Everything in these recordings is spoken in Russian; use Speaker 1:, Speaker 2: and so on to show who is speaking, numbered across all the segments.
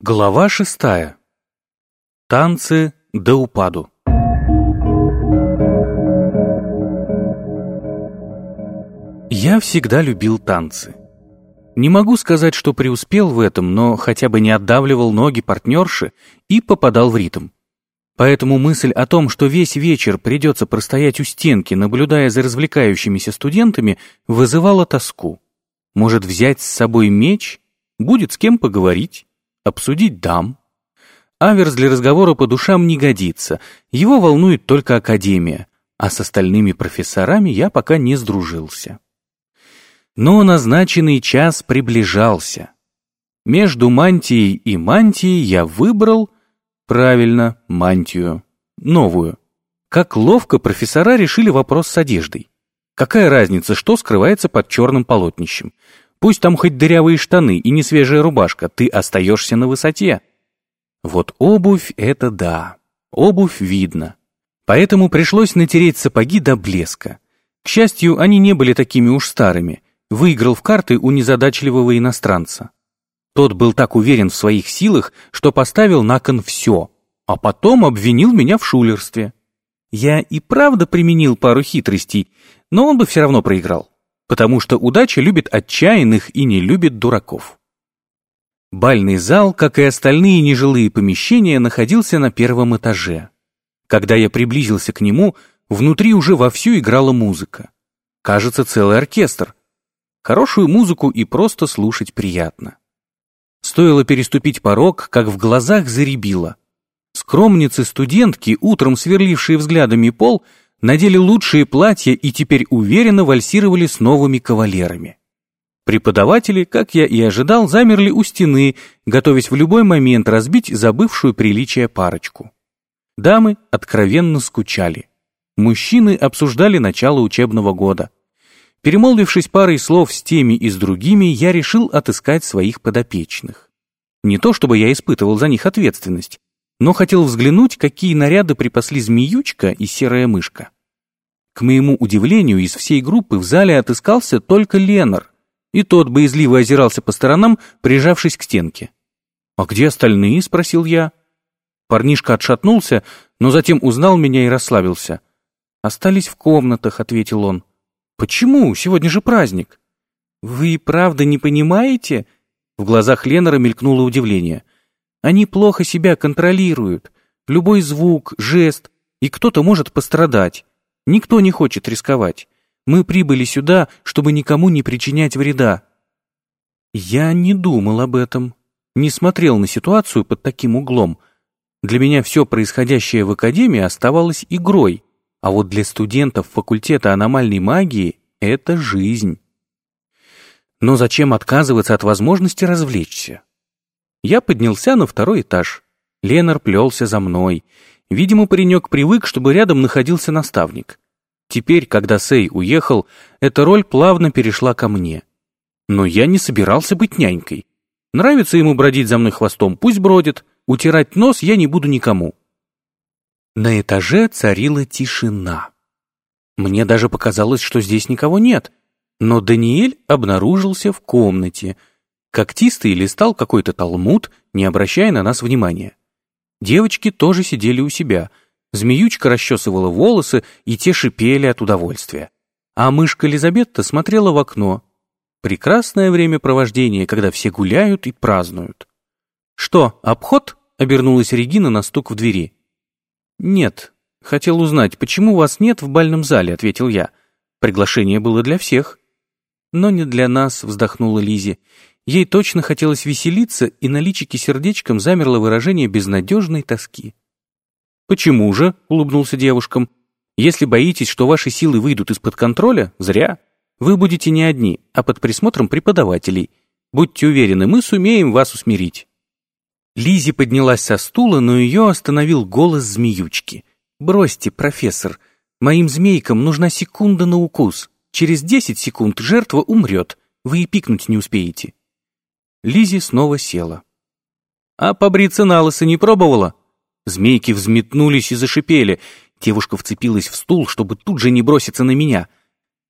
Speaker 1: Глава шестая. Танцы до упаду. Я всегда любил танцы. Не могу сказать, что преуспел в этом, но хотя бы не отдавливал ноги партнерши и попадал в ритм. Поэтому мысль о том, что весь вечер придется простоять у стенки, наблюдая за развлекающимися студентами, вызывала тоску. Может взять с собой меч? Будет с кем поговорить? Обсудить дам? Аверс для разговора по душам не годится, его волнует только академия, а с остальными профессорами я пока не сдружился. Но назначенный час приближался. Между мантией и мантией я выбрал Правильно, мантию. Новую. Как ловко профессора решили вопрос с одеждой. Какая разница, что скрывается под черным полотнищем? Пусть там хоть дырявые штаны и не свежая рубашка, ты остаешься на высоте. Вот обувь — это да. Обувь видно. Поэтому пришлось натереть сапоги до блеска. К счастью, они не были такими уж старыми. Выиграл в карты у незадачливого иностранца. Тот был так уверен в своих силах, что поставил на кон все, а потом обвинил меня в шулерстве. Я и правда применил пару хитростей, но он бы все равно проиграл, потому что удача любит отчаянных и не любит дураков. Бальный зал, как и остальные нежилые помещения, находился на первом этаже. Когда я приблизился к нему, внутри уже вовсю играла музыка. Кажется, целый оркестр. Хорошую музыку и просто слушать приятно. Стоило переступить порог, как в глазах заребило. Скромницы-студентки, утром сверлившие взглядами пол, надели лучшие платья и теперь уверенно вальсировали с новыми кавалерами. Преподаватели, как я и ожидал, замерли у стены, готовясь в любой момент разбить забывшую приличие парочку. Дамы откровенно скучали. Мужчины обсуждали начало учебного года. Перемолвившись парой слов с теми и с другими, я решил отыскать своих подопечных. Не то чтобы я испытывал за них ответственность, но хотел взглянуть, какие наряды припасли змеючка и серая мышка. К моему удивлению, из всей группы в зале отыскался только Ленар, и тот боязливо озирался по сторонам, прижавшись к стенке. «А где остальные?» — спросил я. Парнишка отшатнулся, но затем узнал меня и расслабился. «Остались в комнатах», — ответил он. «Почему? Сегодня же праздник». «Вы правда не понимаете?» В глазах Ленора мелькнуло удивление. «Они плохо себя контролируют. Любой звук, жест, и кто-то может пострадать. Никто не хочет рисковать. Мы прибыли сюда, чтобы никому не причинять вреда». Я не думал об этом, не смотрел на ситуацию под таким углом. Для меня все происходящее в Академии оставалось игрой, а вот для студентов факультета аномальной магии это жизнь. Но зачем отказываться от возможности развлечься? Я поднялся на второй этаж. Ленар плелся за мной. Видимо, паренек привык, чтобы рядом находился наставник. Теперь, когда Сей уехал, эта роль плавно перешла ко мне. Но я не собирался быть нянькой. Нравится ему бродить за мной хвостом, пусть бродит. Утирать нос я не буду никому. На этаже царила тишина. Мне даже показалось, что здесь никого нет. Но Даниэль обнаружился в комнате. Когтистый листал какой-то талмуд, не обращая на нас внимания. Девочки тоже сидели у себя. Змеючка расчесывала волосы, и те шипели от удовольствия. А мышка Лизабетта смотрела в окно. Прекрасное времяпровождение, когда все гуляют и празднуют. «Что, обход?» — обернулась Регина на стук в двери. «Нет. Хотел узнать, почему вас нет в бальном зале», — ответил я. «Приглашение было для всех». «Но не для нас», — вздохнула Лизи. Ей точно хотелось веселиться, и на личике сердечком замерло выражение безнадежной тоски. «Почему же?» — улыбнулся девушкам. «Если боитесь, что ваши силы выйдут из-под контроля, зря. Вы будете не одни, а под присмотром преподавателей. Будьте уверены, мы сумеем вас усмирить». Лизи поднялась со стула, но ее остановил голос змеючки. «Бросьте, профессор, моим змейкам нужна секунда на укус. Через десять секунд жертва умрет, вы и пикнуть не успеете». Лизи снова села. «А побриться на лысо не пробовала?» Змейки взметнулись и зашипели. Девушка вцепилась в стул, чтобы тут же не броситься на меня.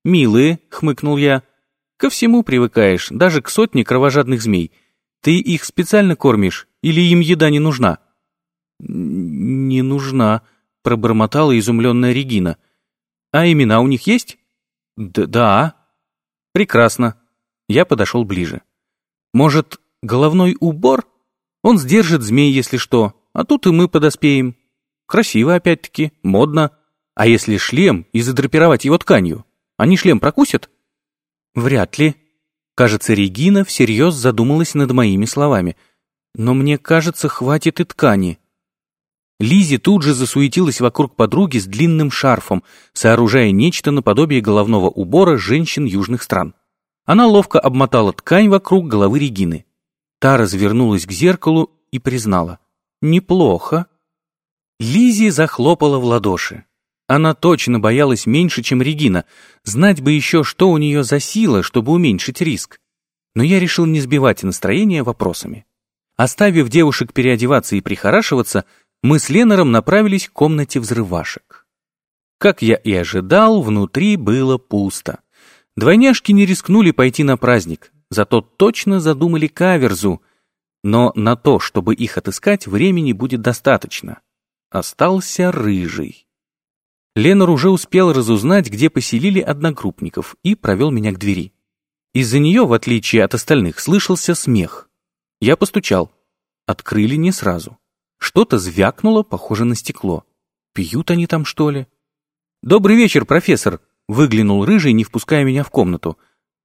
Speaker 1: «Милые», — хмыкнул я, — «ко всему привыкаешь, даже к сотне кровожадных змей. Ты их специально кормишь Или им еда не нужна?» «Не нужна», — пробормотала изумленная Регина. «А имена у них есть?» «Да». «Прекрасно». Я подошел ближе. «Может, головной убор? Он сдержит змей, если что, а тут и мы подоспеем. Красиво опять-таки, модно. А если шлем и задрапировать его тканью? Они шлем прокусят?» «Вряд ли». Кажется, Регина всерьез задумалась над моими словами. «Но мне кажется, хватит и ткани». Лизи тут же засуетилась вокруг подруги с длинным шарфом, сооружая нечто наподобие головного убора женщин южных стран. Она ловко обмотала ткань вокруг головы Регины. Та развернулась к зеркалу и признала. «Неплохо». Лизи захлопала в ладоши. Она точно боялась меньше, чем Регина. Знать бы еще, что у нее за сила, чтобы уменьшить риск. Но я решил не сбивать настроение вопросами. Оставив девушек переодеваться и прихорашиваться, мы с Ленором направились к комнате взрывашек. Как я и ожидал, внутри было пусто. Двойняшки не рискнули пойти на праздник, зато точно задумали каверзу. Но на то, чтобы их отыскать, времени будет достаточно. Остался рыжий. Ленор уже успел разузнать, где поселили одногруппников, и провел меня к двери. Из-за нее, в отличие от остальных, слышался смех. Я постучал. Открыли не сразу. Что-то звякнуло, похоже на стекло. Пьют они там, что ли? «Добрый вечер, профессор!» — выглянул рыжий, не впуская меня в комнату.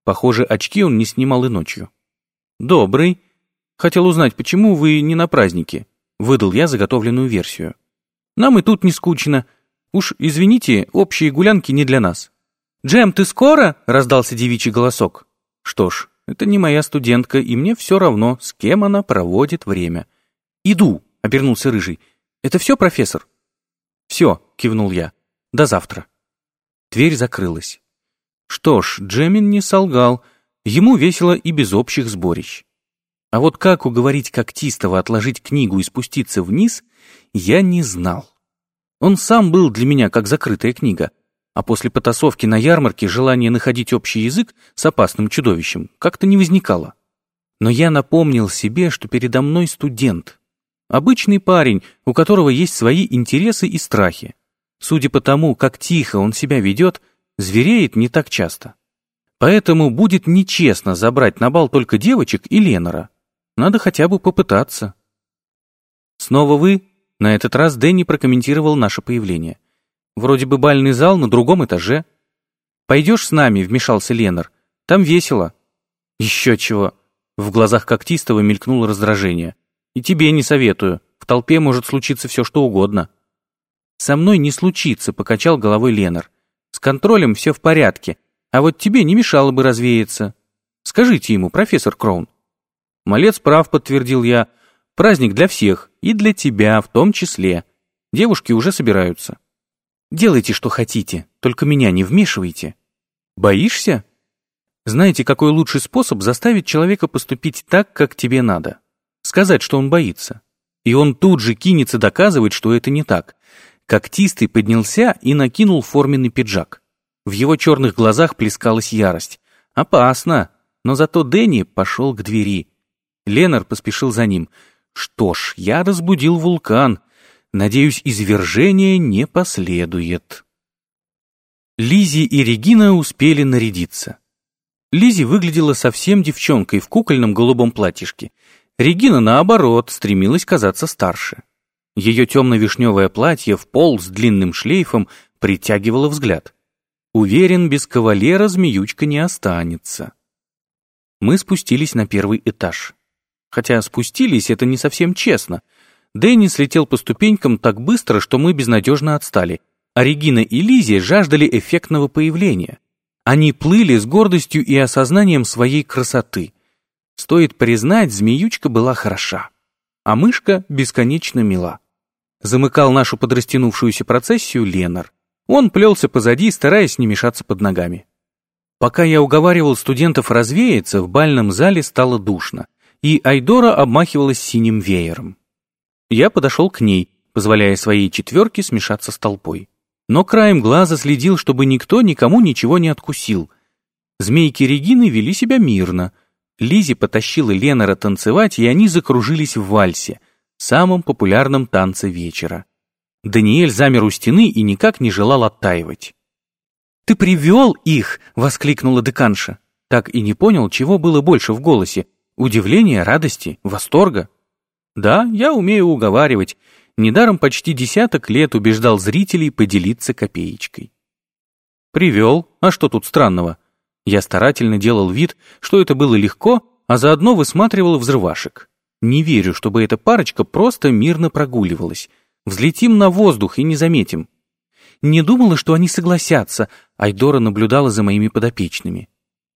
Speaker 1: Похоже, очки он не снимал и ночью. «Добрый. Хотел узнать, почему вы не на празднике?» Выдал я заготовленную версию. «Нам и тут не скучно. Уж, извините, общие гулянки не для нас». «Джем, ты скоро?» — раздался девичий голосок. «Что ж, это не моя студентка, и мне все равно, с кем она проводит время. Иду!» — обернулся Рыжий. «Это все, профессор?» «Все», — кивнул я. «До завтра». Дверь закрылась. Что ж, Джемин не солгал. Ему весело и без общих сборищ. А вот как уговорить Когтистого отложить книгу и спуститься вниз, я не знал. Он сам был для меня как закрытая книга, а после потасовки на ярмарке желание находить общий язык с опасным чудовищем как-то не возникало. Но я напомнил себе, что передо мной студент, Обычный парень, у которого есть свои интересы и страхи. Судя по тому, как тихо он себя ведет, звереет не так часто. Поэтому будет нечестно забрать на бал только девочек и Ленора. Надо хотя бы попытаться. Снова вы? На этот раз Дэнни прокомментировал наше появление. Вроде бы бальный зал на другом этаже. Пойдешь с нами, вмешался Ленор. Там весело. Еще чего. В глазах Когтистого мелькнуло раздражение. И тебе не советую. В толпе может случиться все, что угодно. Со мной не случится, покачал головой Ленар. С контролем все в порядке, а вот тебе не мешало бы развеяться. Скажите ему, профессор Кроун. Малец прав, подтвердил я. Праздник для всех, и для тебя в том числе. Девушки уже собираются. Делайте, что хотите, только меня не вмешивайте. Боишься? Знаете, какой лучший способ заставить человека поступить так, как тебе надо? сказать, что он боится. И он тут же кинется доказывать, что это не так. Когтистый поднялся и накинул форменный пиджак. В его черных глазах плескалась ярость. Опасно, но зато Дэнни пошел к двери. Ленар поспешил за ним. Что ж, я разбудил вулкан. Надеюсь, извержение не последует. Лизи и Регина успели нарядиться. Лизи выглядела совсем девчонкой в кукольном голубом платьишке. Регина, наоборот, стремилась казаться старше. Ее темно-вишневое платье в пол с длинным шлейфом притягивало взгляд. Уверен, без кавалера змеючка не останется. Мы спустились на первый этаж. Хотя спустились это не совсем честно. Дэнни слетел по ступенькам так быстро, что мы безнадежно отстали, а Регина и Лизия жаждали эффектного появления. Они плыли с гордостью и осознанием своей красоты — Стоит признать, змеючка была хороша, а мышка бесконечно мила. Замыкал нашу подрастянувшуюся процессию Ленар. Он плелся позади, стараясь не мешаться под ногами. Пока я уговаривал студентов развеяться, в бальном зале стало душно, и Айдора обмахивалась синим веером. Я подошел к ней, позволяя своей четверке смешаться с толпой. Но краем глаза следил, чтобы никто никому ничего не откусил. Змейки Регины вели себя мирно — Лизи потащила Ленора танцевать, и они закружились в вальсе, самом популярном танце вечера. Даниэль замер у стены и никак не желал оттаивать. «Ты привел их!» — воскликнула деканша. Так и не понял, чего было больше в голосе — удивления, радости, восторга. Да, я умею уговаривать. Недаром почти десяток лет убеждал зрителей поделиться копеечкой. Привел, а что тут странного? Я старательно делал вид, что это было легко, а заодно высматривал взрывашек. Не верю, чтобы эта парочка просто мирно прогуливалась. Взлетим на воздух и не заметим. Не думала, что они согласятся, Айдора наблюдала за моими подопечными.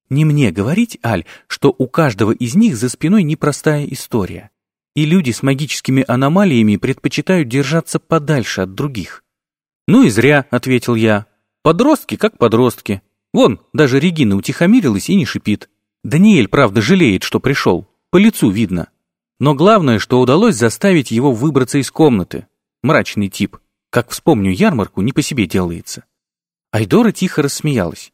Speaker 1: Не мне говорить, Аль, что у каждого из них за спиной непростая история. И люди с магическими аномалиями предпочитают держаться подальше от других. «Ну и зря», — ответил я. «Подростки как подростки. Вон, даже Регина утихомирилась и не шипит. Даниэль, правда, жалеет, что пришел. По лицу видно. Но главное, что удалось заставить его выбраться из комнаты. Мрачный тип. Как вспомню ярмарку, не по себе делается. Айдора тихо рассмеялась.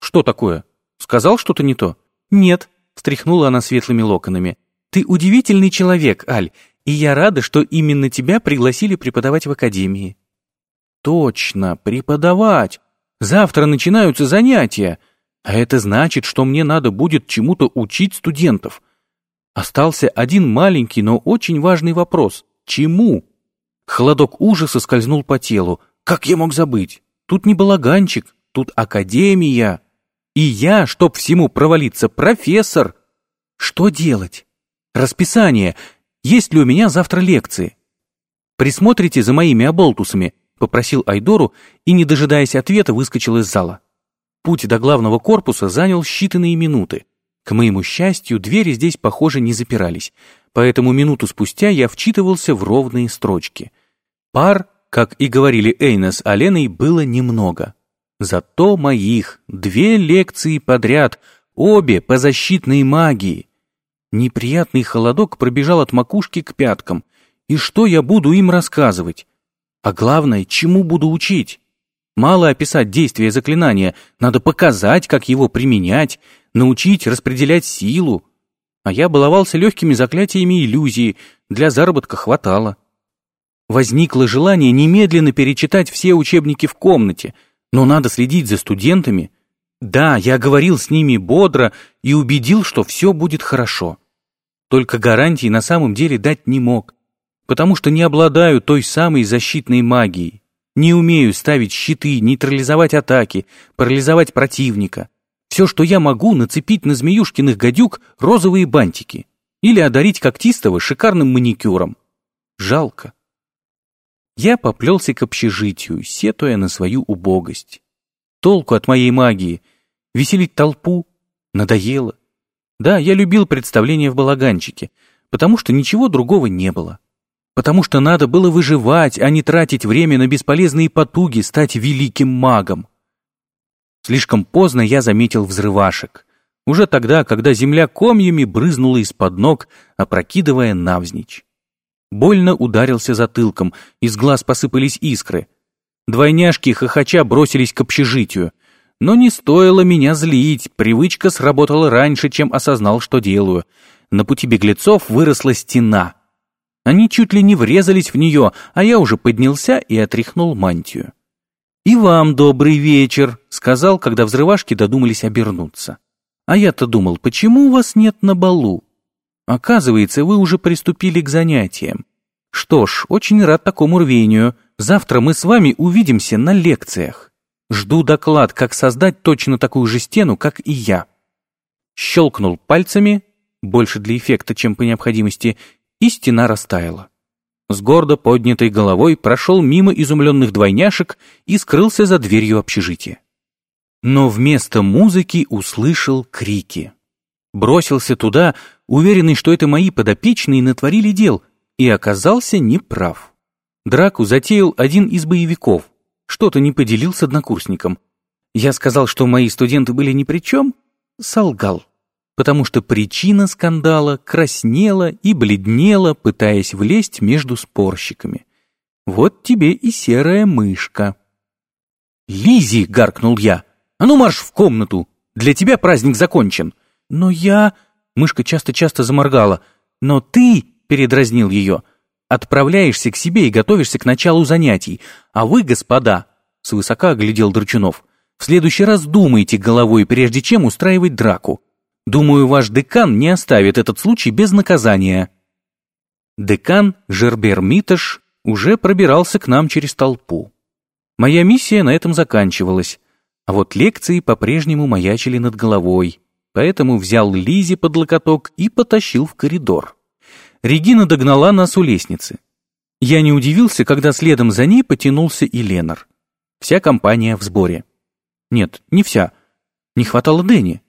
Speaker 1: «Что такое? Сказал что-то не то?» «Нет», — встряхнула она светлыми локонами. «Ты удивительный человек, Аль, и я рада, что именно тебя пригласили преподавать в академии». «Точно, преподавать. Завтра начинаются занятия, а это значит, что мне надо будет чему-то учить студентов. Остался один маленький, но очень важный вопрос. Чему? Холодок ужаса скользнул по телу. Как я мог забыть? Тут не балаганчик, тут академия. И я, чтоб всему провалиться, профессор. Что делать? Расписание. Есть ли у меня завтра лекции? Присмотрите за моими оболтусами, попросил Айдору и, не дожидаясь ответа, выскочил из зала. Путь до главного корпуса занял считанные минуты. К моему счастью, двери здесь, похоже, не запирались, поэтому минуту спустя я вчитывался в ровные строчки. Пар, как и говорили Эйна с Аленой, было немного. Зато моих две лекции подряд, обе по защитной магии. Неприятный холодок пробежал от макушки к пяткам. И что я буду им рассказывать? А главное, чему буду учить? Мало описать действие заклинания, надо показать, как его применять, научить распределять силу. А я баловался легкими заклятиями иллюзии, для заработка хватало. Возникло желание немедленно перечитать все учебники в комнате, но надо следить за студентами. Да, я говорил с ними бодро и убедил, что все будет хорошо. Только гарантии на самом деле дать не мог потому что не обладаю той самой защитной магией. Не умею ставить щиты, нейтрализовать атаки, парализовать противника. Все, что я могу, нацепить на змеюшкиных гадюк розовые бантики или одарить когтистого шикарным маникюром. Жалко. Я поплелся к общежитию, сетуя на свою убогость. Толку от моей магии. Веселить толпу? Надоело. Да, я любил представления в балаганчике, потому что ничего другого не было потому что надо было выживать, а не тратить время на бесполезные потуги стать великим магом. Слишком поздно я заметил взрывашек. Уже тогда, когда земля комьями брызнула из-под ног, опрокидывая навзничь. Больно ударился затылком, из глаз посыпались искры. Двойняшки хохоча бросились к общежитию. Но не стоило меня злить, привычка сработала раньше, чем осознал, что делаю. На пути беглецов выросла стена — они чуть ли не врезались в нее, а я уже поднялся и отряхнул мантию. «И вам добрый вечер», — сказал, когда взрывашки додумались обернуться. «А я-то думал, почему у вас нет на балу? Оказывается, вы уже приступили к занятиям. Что ж, очень рад такому рвению. Завтра мы с вами увидимся на лекциях. Жду доклад, как создать точно такую же стену, как и я». Щелкнул пальцами, больше для эффекта, чем по необходимости, и стена растаяла. С гордо поднятой головой прошел мимо изумленных двойняшек и скрылся за дверью общежития. Но вместо музыки услышал крики. Бросился туда, уверенный, что это мои подопечные натворили дел, и оказался неправ. Драку затеял один из боевиков, что-то не поделил с однокурсником. Я сказал, что мои студенты были ни при чем, солгал потому что причина скандала краснела и бледнела, пытаясь влезть между спорщиками. Вот тебе и серая мышка. Лизи, гаркнул я. «А ну марш в комнату! Для тебя праздник закончен!» «Но я...» Мышка часто-часто заморгала. «Но ты», — передразнил ее, — «отправляешься к себе и готовишься к началу занятий. А вы, господа», — свысока оглядел Драчунов, — «в следующий раз думайте головой, прежде чем устраивать драку. Думаю, ваш декан не оставит этот случай без наказания». Декан Жербер Миташ уже пробирался к нам через толпу. Моя миссия на этом заканчивалась, а вот лекции по-прежнему маячили над головой, поэтому взял Лизи под локоток и потащил в коридор. Регина догнала нас у лестницы. Я не удивился, когда следом за ней потянулся и Ленар. Вся компания в сборе. Нет, не вся. Не хватало Дэнни.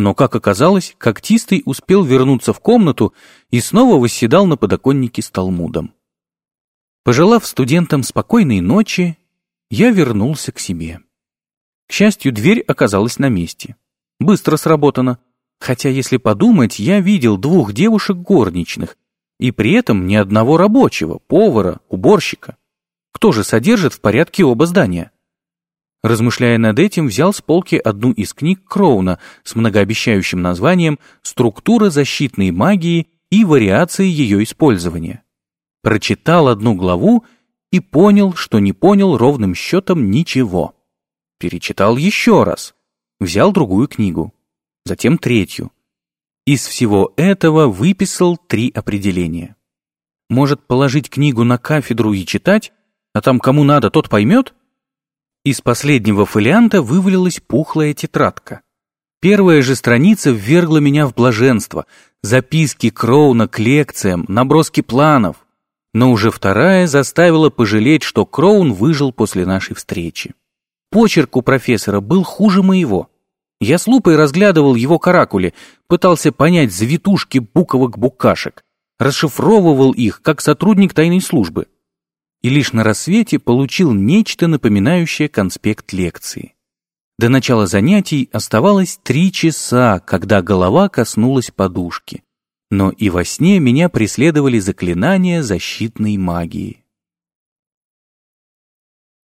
Speaker 1: Но, как оказалось, когтистый успел вернуться в комнату и снова восседал на подоконнике с Талмудом. Пожелав студентам спокойной ночи, я вернулся к себе. К счастью, дверь оказалась на месте. Быстро сработано. Хотя, если подумать, я видел двух девушек горничных, и при этом ни одного рабочего, повара, уборщика. Кто же содержит в порядке оба здания? Размышляя над этим, взял с полки одну из книг Кроуна с многообещающим названием «Структура защитной магии и вариации ее использования». Прочитал одну главу и понял, что не понял ровным счетом ничего. Перечитал еще раз. Взял другую книгу. Затем третью. Из всего этого выписал три определения. Может положить книгу на кафедру и читать, а там кому надо, тот поймет? Из последнего фолианта вывалилась пухлая тетрадка. Первая же страница ввергла меня в блаженство. Записки Кроуна к лекциям, наброски планов. Но уже вторая заставила пожалеть, что Кроун выжил после нашей встречи. Почерк у профессора был хуже моего. Я с лупой разглядывал его каракули, пытался понять завитушки буковок-букашек, расшифровывал их как сотрудник тайной службы и лишь на рассвете получил нечто напоминающее конспект лекции. До начала занятий оставалось три часа, когда голова коснулась подушки. Но и во сне меня преследовали заклинания защитной магии.